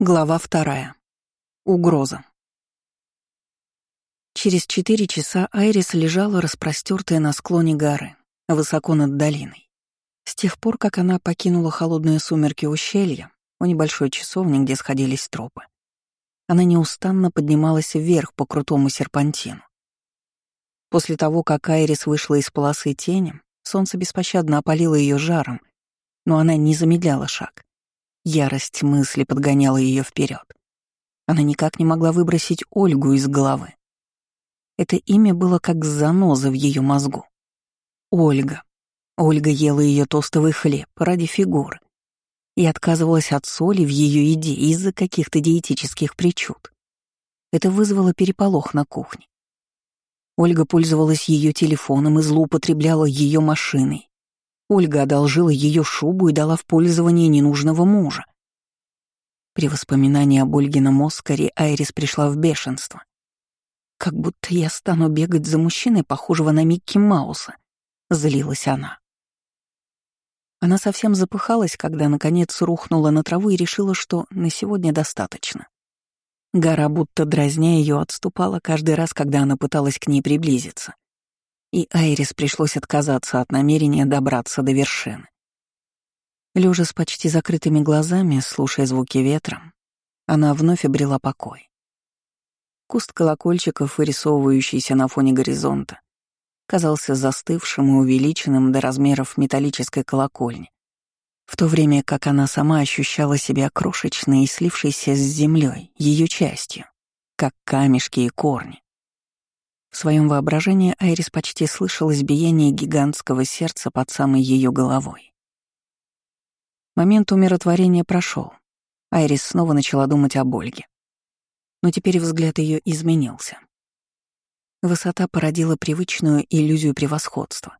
Глава вторая. Угроза. Через четыре часа Айрис лежала распростертая на склоне горы, высоко над долиной. С тех пор, как она покинула холодные сумерки ущелья, у небольшой часовни, где сходились тропы, она неустанно поднималась вверх по крутому серпантину. После того, как Айрис вышла из полосы тени, солнце беспощадно опалило ее жаром, но она не замедляла шаг. Ярость мысли подгоняла ее вперед. Она никак не могла выбросить Ольгу из головы. Это имя было как заноза в ее мозгу. Ольга. Ольга ела ее тостовый хлеб ради фигуры и отказывалась от соли в ее еде из-за каких-то диетических причуд. Это вызвало переполох на кухне. Ольга пользовалась ее телефоном и злоупотребляла ее машиной, Ольга одолжила ее шубу и дала в пользование ненужного мужа. При воспоминании об Ольгином Оскаре Айрис пришла в бешенство. «Как будто я стану бегать за мужчиной, похожего на Микки Мауса», — злилась она. Она совсем запыхалась, когда, наконец, рухнула на траву и решила, что на сегодня достаточно. Гора, будто дразня ее, отступала каждый раз, когда она пыталась к ней приблизиться и Айрис пришлось отказаться от намерения добраться до вершины. Лежа с почти закрытыми глазами, слушая звуки ветра, она вновь обрела покой. Куст колокольчиков, вырисовывающийся на фоне горизонта, казался застывшим и увеличенным до размеров металлической колокольни, в то время как она сама ощущала себя крошечной и слившейся с землей, ее частью, как камешки и корни. В своем воображении Айрис почти слышала биение гигантского сердца под самой ее головой. Момент умиротворения прошел. Айрис снова начала думать об Ольге. Но теперь взгляд ее изменился. Высота породила привычную иллюзию превосходства.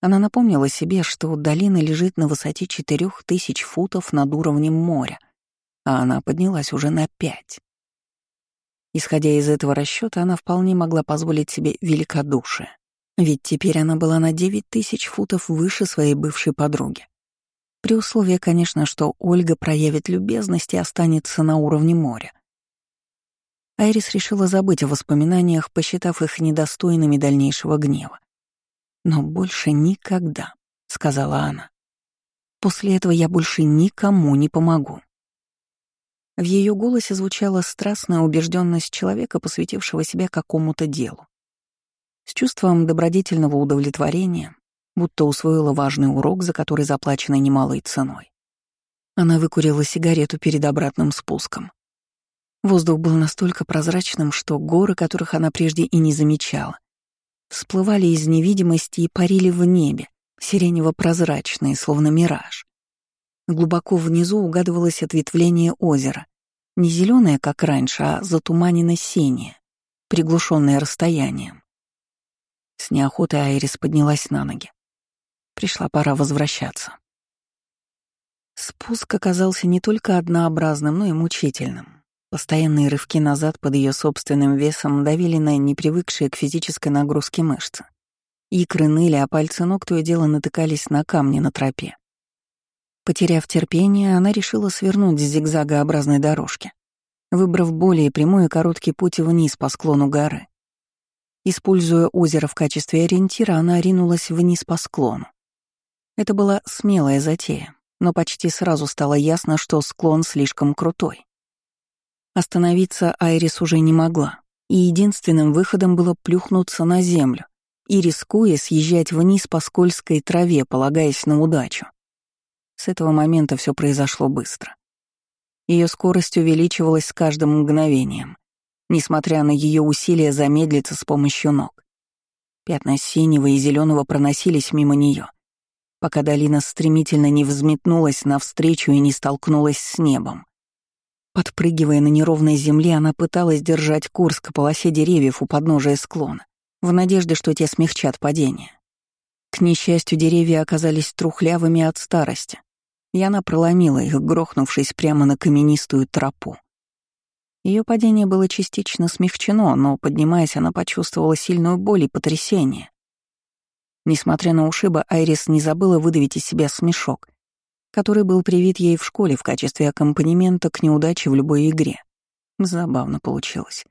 Она напомнила себе, что долина лежит на высоте четырех тысяч футов над уровнем моря, а она поднялась уже на пять. Исходя из этого расчета, она вполне могла позволить себе великодушие. Ведь теперь она была на 9 тысяч футов выше своей бывшей подруги. При условии, конечно, что Ольга проявит любезность и останется на уровне моря. Айрис решила забыть о воспоминаниях, посчитав их недостойными дальнейшего гнева. «Но больше никогда», — сказала она. «После этого я больше никому не помогу». В ее голосе звучала страстная убежденность человека, посвятившего себя какому-то делу. С чувством добродетельного удовлетворения, будто усвоила важный урок, за который заплачено немалой ценой. Она выкурила сигарету перед обратным спуском. Воздух был настолько прозрачным, что горы, которых она прежде и не замечала, всплывали из невидимости и парили в небе, сиренево-прозрачные, словно мираж. Глубоко внизу угадывалось ответвление озера. Не зеленое, как раньше, а затуманенно-синее, приглушенное расстоянием. С неохотой Айрис поднялась на ноги. Пришла пора возвращаться. Спуск оказался не только однообразным, но и мучительным. Постоянные рывки назад под ее собственным весом давили на непривыкшие к физической нагрузке мышцы. Икры ныли, а пальцы ног то и дело натыкались на камни на тропе. Потеряв терпение, она решила свернуть с зигзагообразной дорожки, выбрав более прямой и короткий путь вниз по склону горы. Используя озеро в качестве ориентира, она ринулась вниз по склону. Это была смелая затея, но почти сразу стало ясно, что склон слишком крутой. Остановиться Айрис уже не могла, и единственным выходом было плюхнуться на землю и, рискуя, съезжать вниз по скользкой траве, полагаясь на удачу. С этого момента все произошло быстро. Ее скорость увеличивалась с каждым мгновением, несмотря на ее усилия замедлиться с помощью ног. Пятна синего и зеленого проносились мимо нее, пока долина стремительно не взметнулась навстречу и не столкнулась с небом. Подпрыгивая на неровной земле, она пыталась держать курс к полосе деревьев у подножия склона, в надежде, что те смягчат падение. К несчастью, деревья оказались трухлявыми от старости, и она проломила их, грохнувшись прямо на каменистую тропу. Ее падение было частично смягчено, но, поднимаясь, она почувствовала сильную боль и потрясение. Несмотря на ушибы, Айрис не забыла выдавить из себя смешок, который был привит ей в школе в качестве аккомпанемента к неудаче в любой игре. Забавно получилось.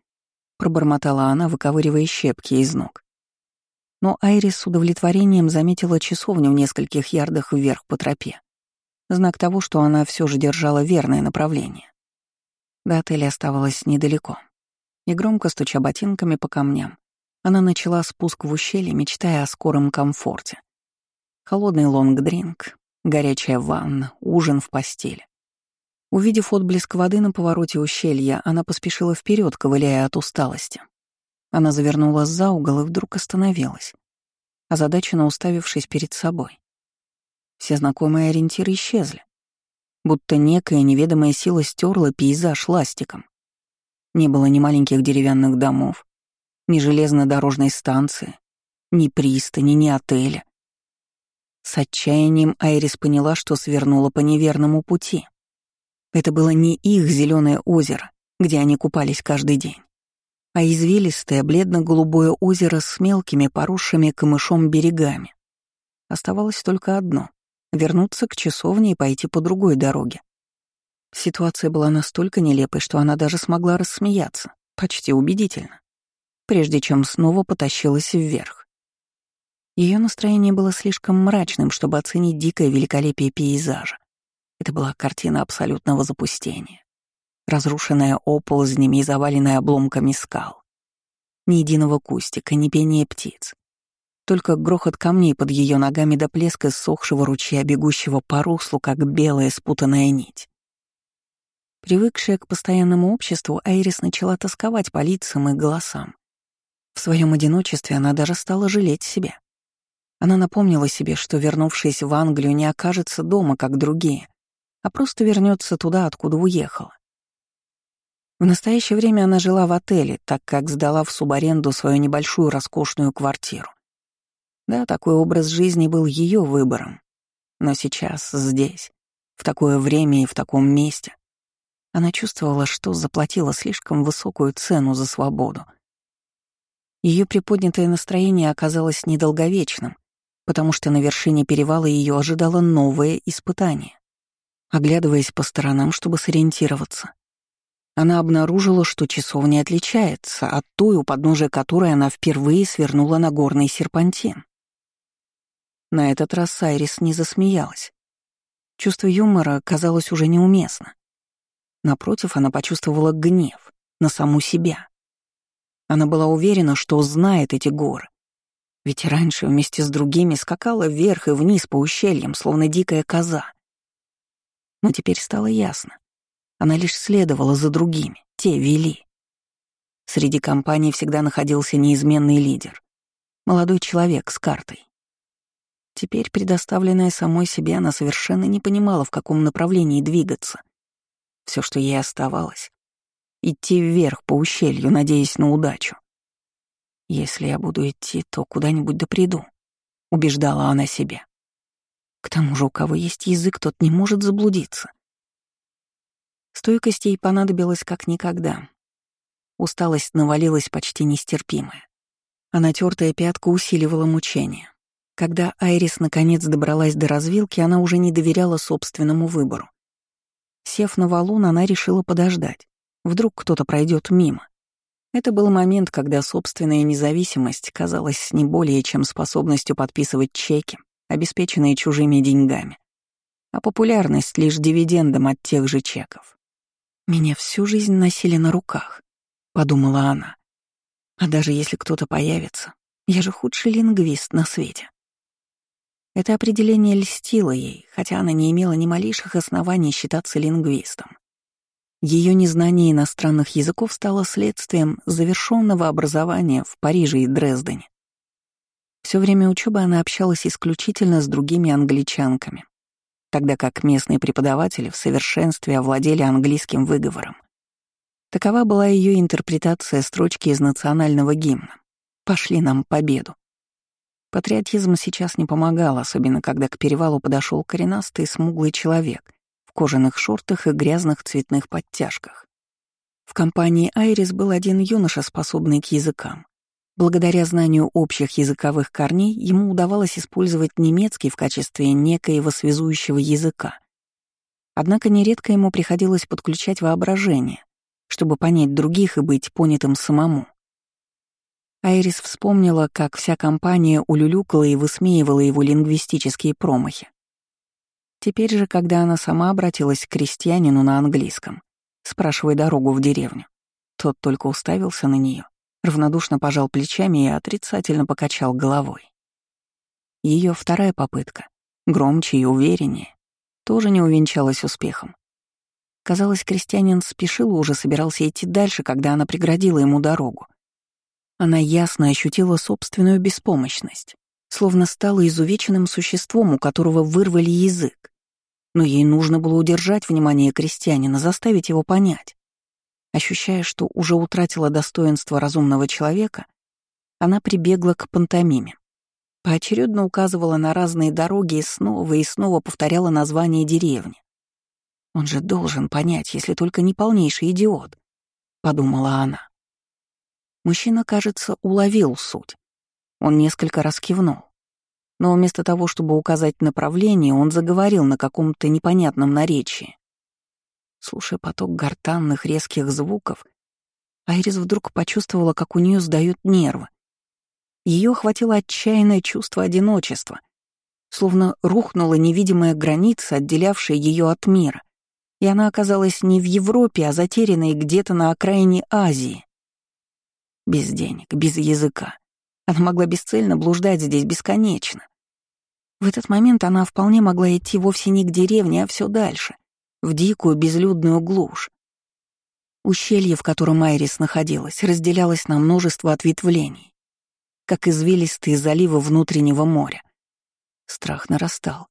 Пробормотала она, выковыривая щепки из ног. Но Айрис с удовлетворением заметила часовню в нескольких ярдах вверх по тропе. Знак того, что она все же держала верное направление. До отеля оставалось недалеко. И громко стуча ботинками по камням, она начала спуск в ущелье, мечтая о скором комфорте. Холодный лонг-дринк, горячая ванна, ужин в постели. Увидев отблеск воды на повороте ущелья, она поспешила вперед, ковыляя от усталости. Она завернула за угол и вдруг остановилась, озадаченно уставившись перед собой. Все знакомые ориентиры исчезли, будто некая неведомая сила стерла пейзаж ластиком. Не было ни маленьких деревянных домов, ни железнодорожной станции, ни пристани, ни отеля. С отчаянием Айрис поняла, что свернула по неверному пути. Это было не их зеленое озеро, где они купались каждый день, а извилистое бледно-голубое озеро с мелкими поросшими камышом берегами. Оставалось только одно — вернуться к часовне и пойти по другой дороге. Ситуация была настолько нелепой, что она даже смогла рассмеяться, почти убедительно прежде чем снова потащилась вверх. Ее настроение было слишком мрачным, чтобы оценить дикое великолепие пейзажа. Это была картина абсолютного запустения. Разрушенная оползнями и заваленная обломками скал. Ни единого кустика, ни пения птиц. Только грохот камней под ее ногами до плеска ссохшего ручья, бегущего по руслу, как белая спутанная нить. Привыкшая к постоянному обществу, Айрис начала тосковать по лицам и голосам. В своем одиночестве она даже стала жалеть себя. Она напомнила себе, что, вернувшись в Англию, не окажется дома, как другие, а просто вернется туда, откуда уехала. В настоящее время она жила в отеле, так как сдала в субаренду свою небольшую роскошную квартиру. Да, такой образ жизни был ее выбором. Но сейчас, здесь, в такое время и в таком месте, она чувствовала, что заплатила слишком высокую цену за свободу — ее приподнятое настроение оказалось недолговечным, потому что на вершине перевала ее ожидало новое испытание. Оглядываясь по сторонам, чтобы сориентироваться, она обнаружила, что часовня отличается от той, у подножия которой она впервые свернула на горный серпантин. На этот раз Сайрис не засмеялась. Чувство юмора казалось уже неуместно. Напротив, она почувствовала гнев на саму себя. Она была уверена, что знает эти горы. Ведь раньше вместе с другими скакала вверх и вниз по ущельям, словно дикая коза. Но теперь стало ясно. Она лишь следовала за другими, те вели. Среди компаний всегда находился неизменный лидер. Молодой человек с картой. Теперь, предоставленная самой себе, она совершенно не понимала, в каком направлении двигаться. Все, что ей оставалось, идти вверх по ущелью, надеясь на удачу. «Если я буду идти, то куда-нибудь да приду», — убеждала она себя. К тому же, у кого есть язык, тот не может заблудиться. Стойкость ей понадобилась как никогда. Усталость навалилась почти нестерпимая. А натертая пятка усиливала мучение. Когда Айрис наконец добралась до развилки, она уже не доверяла собственному выбору. Сев на валун, она решила подождать. Вдруг кто-то пройдет мимо. Это был момент, когда собственная независимость казалась не более чем способностью подписывать чеки, обеспеченные чужими деньгами, а популярность лишь дивидендом от тех же чеков. «Меня всю жизнь носили на руках», — подумала она. «А даже если кто-то появится, я же худший лингвист на свете». Это определение льстило ей, хотя она не имела ни малейших оснований считаться лингвистом. Ее незнание иностранных языков стало следствием завершенного образования в Париже и Дрездене. Все время учебы она общалась исключительно с другими англичанками, тогда как местные преподаватели в совершенстве овладели английским выговором. Такова была ее интерпретация строчки из национального гимна «Пошли нам победу». Патриотизм сейчас не помогал, особенно когда к перевалу подошел коренастый смуглый человек кожаных шортах и грязных цветных подтяжках. В компании «Айрис» был один юноша, способный к языкам. Благодаря знанию общих языковых корней ему удавалось использовать немецкий в качестве некоего связующего языка Однако нередко ему приходилось подключать воображение, чтобы понять других и быть понятым самому. Айрис вспомнила, как вся компания улюлюкала и высмеивала его лингвистические промахи. Теперь же, когда она сама обратилась к крестьянину на английском, спрашивая дорогу в деревню, тот только уставился на нее, равнодушно пожал плечами и отрицательно покачал головой. Ее вторая попытка, громче и увереннее, тоже не увенчалась успехом. Казалось, крестьянин спешил и уже собирался идти дальше, когда она преградила ему дорогу. Она ясно ощутила собственную беспомощность, словно стала изувеченным существом, у которого вырвали язык. Но ей нужно было удержать внимание крестьянина, заставить его понять. Ощущая, что уже утратила достоинство разумного человека, она прибегла к пантомиме. Поочередно указывала на разные дороги и снова и снова повторяла название деревни. «Он же должен понять, если только не полнейший идиот», — подумала она. Мужчина, кажется, уловил суть. Он несколько раз кивнул. Но вместо того, чтобы указать направление, он заговорил на каком-то непонятном наречии. Слушая поток гортанных резких звуков, Айрис вдруг почувствовала, как у нее сдают нервы. Ее охватило отчаянное чувство одиночества, словно рухнула невидимая граница, отделявшая ее от мира, и она оказалась не в Европе, а затерянной где-то на окраине Азии. Без денег, без языка. Она могла бесцельно блуждать здесь бесконечно. В этот момент она вполне могла идти вовсе не к деревне, а все дальше, в дикую безлюдную глушь. Ущелье, в котором Айрис находилась, разделялось на множество ответвлений, как извилистые заливы внутреннего моря. Страх нарастал,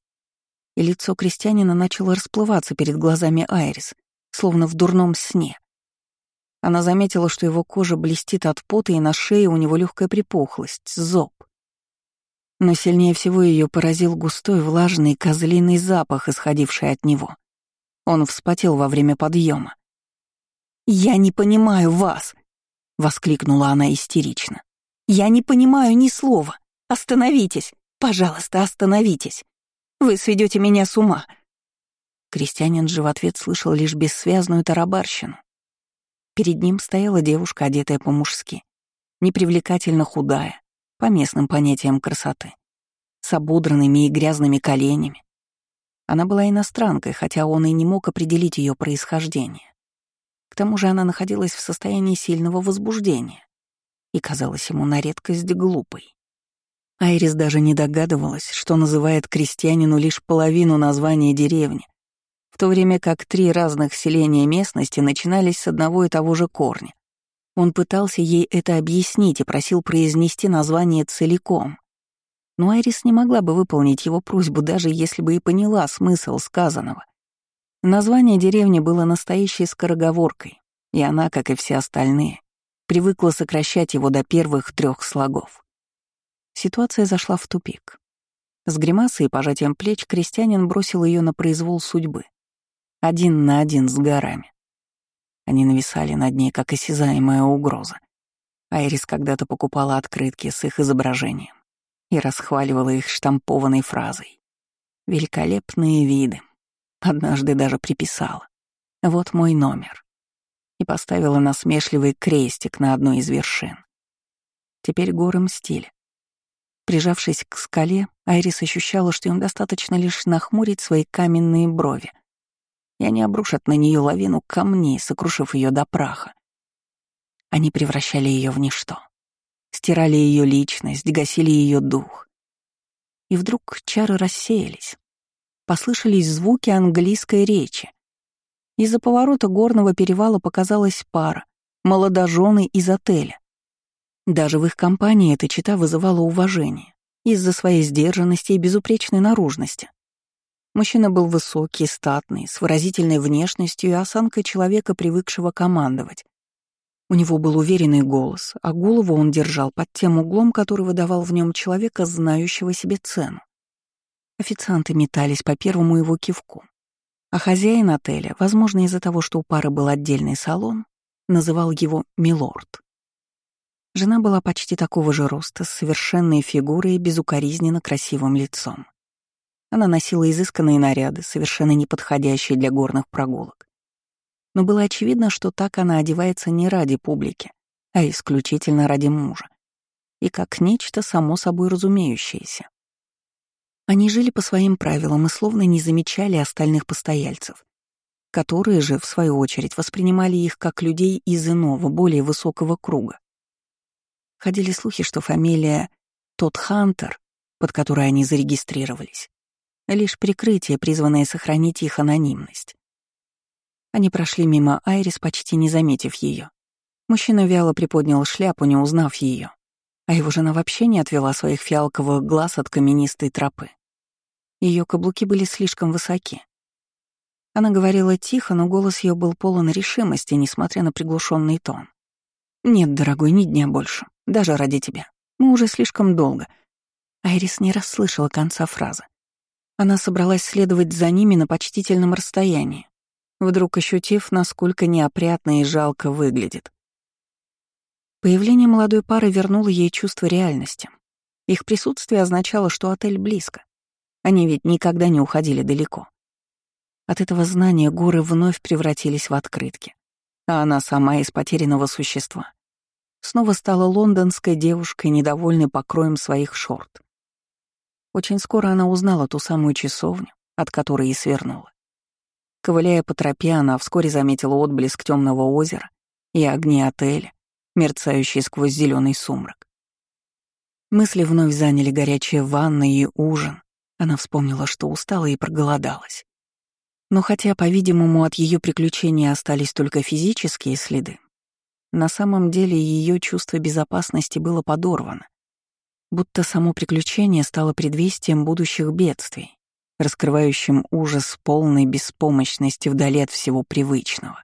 и лицо крестьянина начало расплываться перед глазами Айрис, словно в дурном сне. Она заметила, что его кожа блестит от пота, и на шее у него легкая припухлость, зоб. Но сильнее всего ее поразил густой влажный козлиный запах, исходивший от него. Он вспотел во время подъема. «Я не понимаю вас!» — воскликнула она истерично. «Я не понимаю ни слова! Остановитесь! Пожалуйста, остановитесь! Вы сведете меня с ума!» Крестьянин же в ответ слышал лишь бессвязную тарабарщину. Перед ним стояла девушка, одетая по-мужски, непривлекательно худая, по местным понятиям красоты, с ободранными и грязными коленями. Она была иностранкой, хотя он и не мог определить ее происхождение. К тому же она находилась в состоянии сильного возбуждения и казалась ему на редкость глупой. Айрис даже не догадывалась, что называет крестьянину лишь половину названия деревни, в то время как три разных селения местности начинались с одного и того же корня. Он пытался ей это объяснить и просил произнести название целиком. Но Айрис не могла бы выполнить его просьбу, даже если бы и поняла смысл сказанного. Название деревни было настоящей скороговоркой, и она, как и все остальные, привыкла сокращать его до первых трех слогов. Ситуация зашла в тупик. С гримасой и пожатием плеч крестьянин бросил ее на произвол судьбы один на один с горами. Они нависали над ней, как осязаемая угроза. Айрис когда-то покупала открытки с их изображением и расхваливала их штампованной фразой. «Великолепные виды». Однажды даже приписала. «Вот мой номер». И поставила насмешливый крестик на одной из вершин. Теперь горы мстили. Прижавшись к скале, Айрис ощущала, что им достаточно лишь нахмурить свои каменные брови — и они обрушат на нее лавину камней, сокрушив ее до праха. Они превращали ее в ничто, стирали ее личность, гасили ее дух. И вдруг чары рассеялись. Послышались звуки английской речи. Из-за поворота горного перевала показалась пара, молодожены из отеля. Даже в их компании эта чита вызывала уважение из-за своей сдержанности и безупречной наружности. Мужчина был высокий, статный, с выразительной внешностью и осанкой человека, привыкшего командовать. У него был уверенный голос, а голову он держал под тем углом, который выдавал в нем человека, знающего себе цену. Официанты метались по первому его кивку. А хозяин отеля, возможно, из-за того, что у пары был отдельный салон, называл его «милорд». Жена была почти такого же роста, с совершенной фигурой и безукоризненно красивым лицом. Она носила изысканные наряды, совершенно неподходящие для горных прогулок. Но было очевидно, что так она одевается не ради публики, а исключительно ради мужа. И как нечто само собой разумеющееся. Они жили по своим правилам и словно не замечали остальных постояльцев, которые же, в свою очередь, воспринимали их как людей из иного, более высокого круга. Ходили слухи, что фамилия Тот Хантер, под которой они зарегистрировались, лишь прикрытие, призванное сохранить их анонимность. Они прошли мимо Айрис, почти не заметив ее. Мужчина вяло приподнял шляпу, не узнав ее, а его жена вообще не отвела своих фиалковых глаз от каменистой тропы. Ее каблуки были слишком высоки, она говорила тихо, но голос ее был полон решимости, несмотря на приглушенный тон. «Нет, дорогой, ни дня больше. Даже ради тебя. Мы уже слишком долго». Айрис не расслышала конца фразы. Она собралась следовать за ними на почтительном расстоянии, вдруг ощутив, насколько неопрятно и жалко выглядит. Появление молодой пары вернуло ей чувство реальности. Их присутствие означало, что отель близко. Они ведь никогда не уходили далеко. От этого знания горы вновь превратились в открытки, а она сама из потерянного существа снова стала лондонской девушкой, недовольной покроем своих шорт. Очень скоро она узнала ту самую часовню, от которой и свернула. Ковыляя по тропе, она вскоре заметила отблеск темного озера и огни отеля, мерцающие сквозь зеленый сумрак. Мысли вновь заняли горячие ванны и ужин. Она вспомнила, что устала и проголодалась. Но хотя, по-видимому, от ее приключений остались только физические следы, на самом деле ее чувство безопасности было подорвано. Будто само приключение стало предвестием будущих бедствий, раскрывающим ужас полной беспомощности вдали от всего привычного.